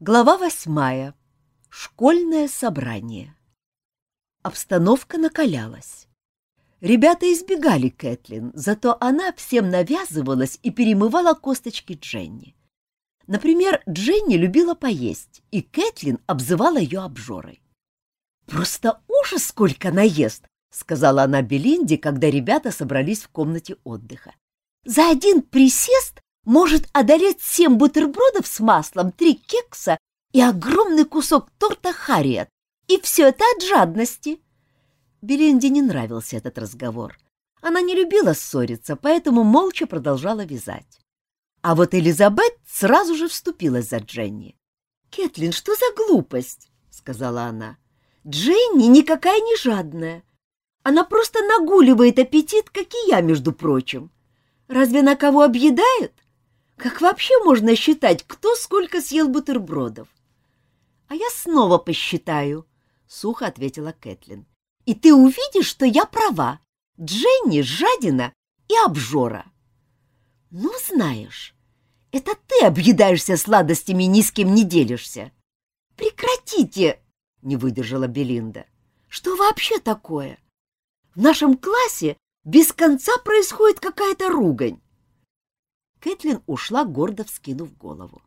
Глава восьмая. Школьное собрание. Обстановка накалялась. Ребята избегали Кэтлин, зато она всем навязывалась и перемывала косточки Дженни. Например, Дженни любила поесть, и Кэтлин обзывала ее обжорой. «Просто ужас, сколько она ест!» — сказала она Белинде, когда ребята собрались в комнате отдыха. «За один присест может одолеть семь бутербродов с маслом, три кекса и огромный кусок торта Харриет. И все это от жадности. Белинде не нравился этот разговор. Она не любила ссориться, поэтому молча продолжала вязать. А вот Элизабет сразу же вступилась за Дженни. «Кэтлин, что за глупость?» — сказала она. «Дженни никакая не жадная. Она просто нагуливает аппетит, как и я, между прочим. Разве на кого объедает? Как вообще можно считать, кто сколько съел бутербродов? — А я снова посчитаю, — сухо ответила Кэтлин. — И ты увидишь, что я права. Дженни — жадина и обжора. — Ну, знаешь, это ты объедаешься сладостями и ни с кем не делишься. — Прекратите, — не выдержала Белинда. — Что вообще такое? В нашем классе без конца происходит какая-то ругань. Кэтлин ушла, гордо вскинув голову.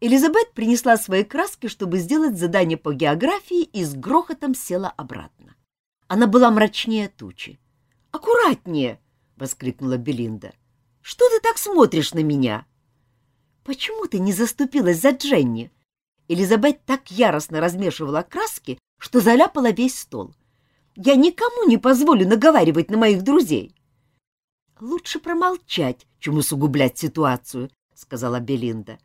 Элизабет принесла свои краски, чтобы сделать задание по географии, и с грохотом села обратно. Она была мрачнее тучи. «Аккуратнее!» — воскликнула Белинда. «Что ты так смотришь на меня?» «Почему ты не заступилась за Дженни?» Элизабет так яростно размешивала краски, что заляпала весь стол. «Я никому не позволю наговаривать на моих друзей!» Лучше промолчать, чем усугублять ситуацию, сказала Белинда.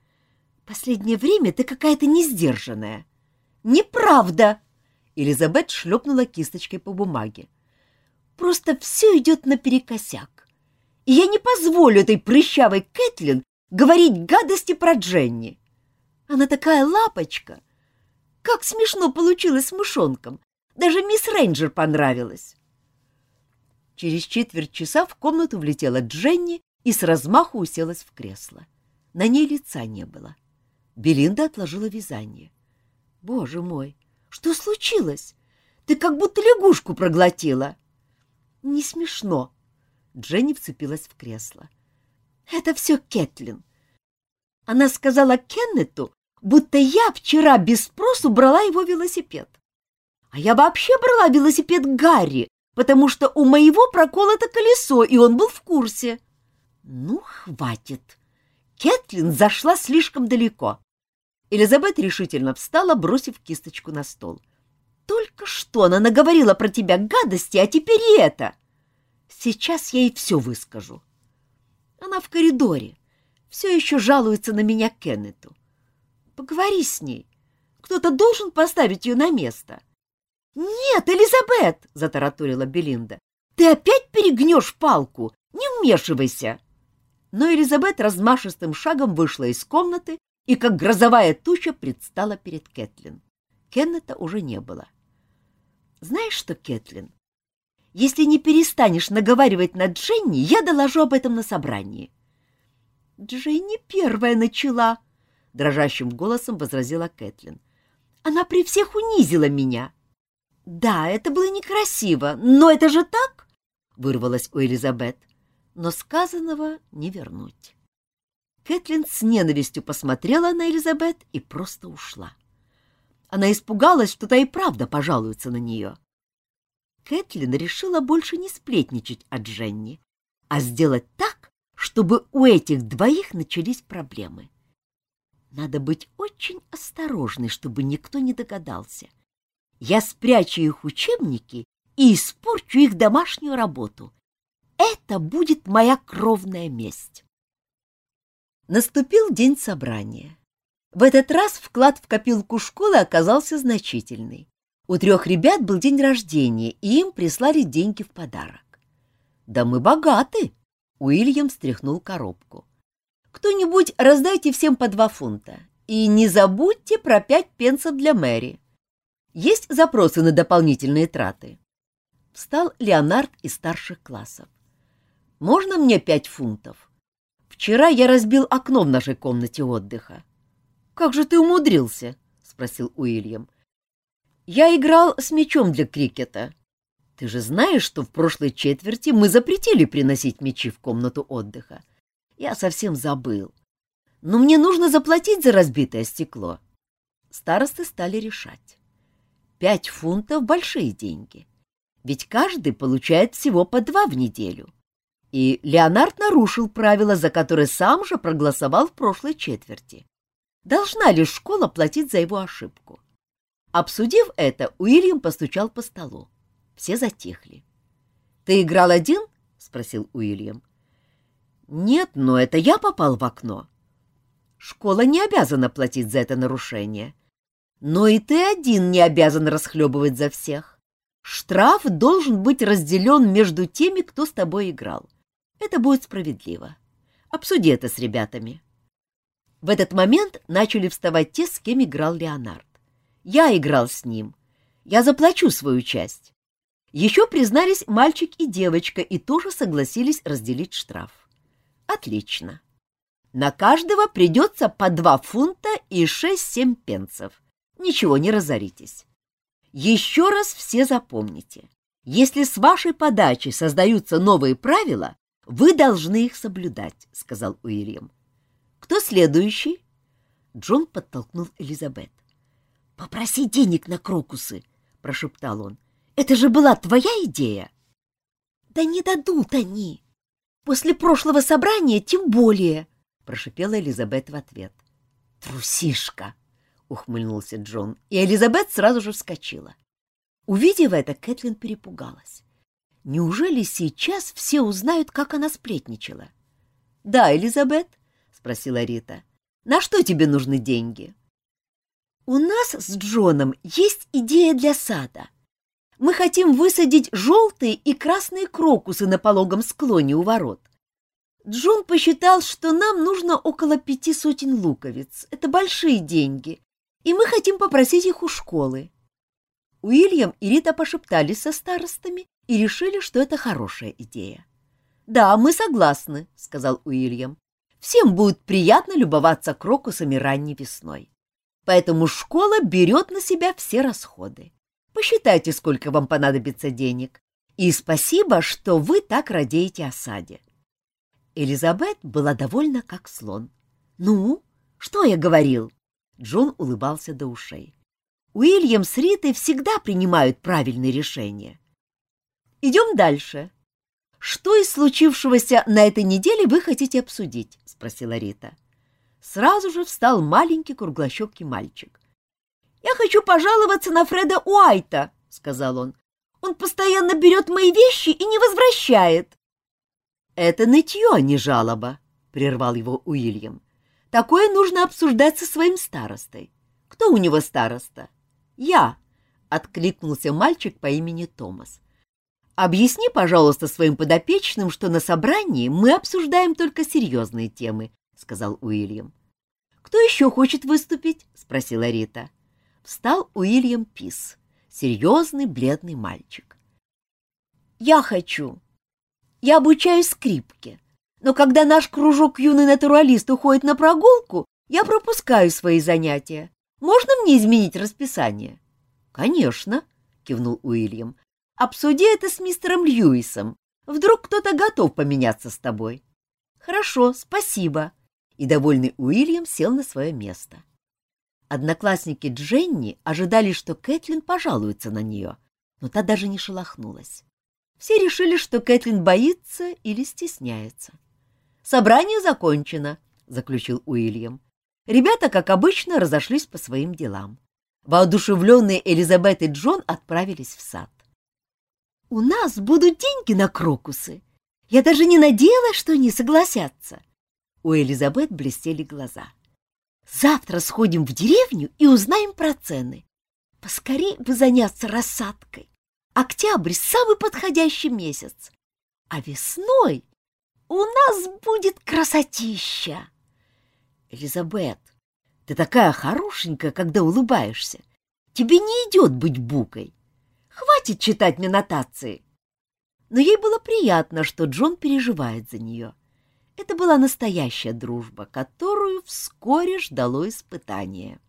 Последнее время ты какая-то несдержанная. Неправда! Элизабет шлепнула кисточкой по бумаге. Просто все идет наперекосяк. И я не позволю этой прыщавой Кэтлин говорить гадости про Дженни. Она такая лапочка. Как смешно получилось с мышонком. Даже мисс Рейнджер понравилась. Через четверть часа в комнату влетела Дженни и с размаху уселась в кресло. На ней лица не было. Белинда отложила вязание. — Боже мой, что случилось? Ты как будто лягушку проглотила. — Не смешно. Дженни вцепилась в кресло. — Это все Кэтлин. Она сказала Кеннету, будто я вчера без спросу брала его велосипед. А я вообще брала велосипед Гарри, потому что у моего проколото колесо, и он был в курсе. Ну, хватит. Кэтлин зашла слишком далеко. Элизабет решительно встала, бросив кисточку на стол. Только что она наговорила про тебя гадости, а теперь и это. Сейчас я ей все выскажу. Она в коридоре. Все еще жалуется на меня Кеннету. Поговори с ней. Кто-то должен поставить ее на место. — «Нет, Элизабет!» — затараторила Белинда. «Ты опять перегнешь палку! Не вмешивайся!» Но Элизабет размашистым шагом вышла из комнаты и, как грозовая туча, предстала перед Кэтлин. Кеннета уже не было. «Знаешь что, Кэтлин, если не перестанешь наговаривать на Дженни, я доложу об этом на собрании». «Дженни первая начала», — дрожащим голосом возразила Кэтлин. «Она при всех унизила меня». «Да, это было некрасиво, но это же так!» — вырвалось у Элизабет. Но сказанного не вернуть. Кэтлин с ненавистью посмотрела на Элизабет и просто ушла. Она испугалась, что та и правда пожалуется на нее. Кэтлин решила больше не сплетничать о Дженни, а сделать так, чтобы у этих двоих начались проблемы. Надо быть очень осторожной, чтобы никто не догадался — я спрячу их учебники и испорчу их домашнюю работу. Это будет моя кровная месть. Наступил день собрания. В этот раз вклад в копилку школы оказался значительный. У трех ребят был день рождения, и им прислали деньги в подарок. «Да мы богаты!» — Уильям стряхнул коробку. «Кто-нибудь раздайте всем по два фунта. И не забудьте про пять пенсов для Мэри. Есть запросы на дополнительные траты? Встал Леонард из старших классов. Можно мне пять фунтов? Вчера я разбил окно в нашей комнате отдыха. Как же ты умудрился? — спросил Уильям. — Я играл с мячом для крикета. Ты же знаешь, что в прошлой четверти мы запретили приносить мячи в комнату отдыха. Я совсем забыл. Но мне нужно заплатить за разбитое стекло. Старосты стали решать. Пять фунтов — большие деньги. Ведь каждый получает всего по два в неделю. И Леонард нарушил правила, за которые сам же проголосовал в прошлой четверти. Должна ли школа платить за его ошибку? Обсудив это, Уильям постучал по столу. Все затихли. — Ты играл один? — спросил Уильям. — Нет, но это я попал в окно. Школа не обязана платить за это нарушение. Но и ты один не обязан расхлебывать за всех. Штраф должен быть разделен между теми, кто с тобой играл. Это будет справедливо. Обсуди это с ребятами. В этот момент начали вставать те, с кем играл Леонард. Я играл с ним. Я заплачу свою часть. Еще признались мальчик и девочка и тоже согласились разделить штраф. Отлично. На каждого придется по два фунта и шесть-семь пенсов. Ничего, не разоритесь. Еще раз все запомните. Если с вашей подачи создаются новые правила, вы должны их соблюдать, — сказал Уильям. Кто следующий? Джон подтолкнул Элизабет. — Попроси денег на крокусы, — прошептал он. — Это же была твоя идея. — Да не дадут они. После прошлого собрания тем более, — прошипела Элизабет в ответ. — Трусишка! — ухмыльнулся Джон, и Элизабет сразу же вскочила. Увидев это, Кэтлин перепугалась. Неужели сейчас все узнают, как она сплетничала? — Да, Элизабет, — спросила Рита. — На что тебе нужны деньги? — У нас с Джоном есть идея для сада. Мы хотим высадить желтые и красные крокусы на пологом склоне у ворот. Джон посчитал, что нам нужно около пяти сотен луковиц. Это большие деньги, и мы хотим попросить их у школы. Уильям и Рита пошептались со старостами и решили, что это хорошая идея. «Да, мы согласны», — сказал Уильям. «Всем будет приятно любоваться крокусами ранней весной. Поэтому школа берет на себя все расходы. Посчитайте, сколько вам понадобится денег. И спасибо, что вы так радеете о саде». Элизабет была довольна, как слон. «Ну, что я говорил?» Джон улыбался до ушей. «Уильям с Ритой всегда принимают правильные решения. Идем дальше. Что из случившегося на этой неделе вы хотите обсудить? — спросила Рита. Сразу же встал маленький круглощекий мальчик. — Я хочу пожаловаться на Фреда Уайта, — сказал он. — Он постоянно берет мои вещи и не возвращает. — Это нытье, а не жалоба, — прервал его Уильям. — Такое нужно обсуждать со своим старостой. Кто у него староста? — Я, — откликнулся мальчик по имени Томас. Объясни, пожалуйста, своим подопечным, что на собрании мы обсуждаем только серьезные темы, — сказал Уильям. — Кто еще хочет выступить? — спросила Рита. Встал Уильям Пис, серьезный бледный мальчик. — Я хочу. Я обучаю скрипке. Но когда наш кружок юный натуралист уходит на прогулку, я пропускаю свои занятия. Можно мне изменить расписание? — Конечно, — кивнул Уильям. Обсуди это с мистером Льюисом. Вдруг кто-то готов поменяться с тобой. Хорошо, спасибо. И довольный Уильям сел на свое место. Одноклассники Дженни ожидали, что Кэтлин пожалуется на нее, но та даже не шелохнулась. Все решили, что Кэтлин боится или стесняется. «Собрание закончено», — заключил Уильям. Ребята, как обычно, разошлись по своим делам. Воодушевленные Элизабет и Джон отправились в сад. У нас будут деньги на крокусы. Я даже не надеялась, что они согласятся. У Элизабет блестели глаза. Завтра сходим в деревню и узнаем про цены. Поскорей бы заняться рассадкой. Октябрь — самый подходящий месяц. А весной у нас будет красотища. Элизабет, ты такая хорошенькая, когда улыбаешься. Тебе не идет быть букой. Хватит читать мне нотации. Но ей было приятно, что Джон переживает за нее. Это была настоящая дружба, которую вскоре ждало испытание.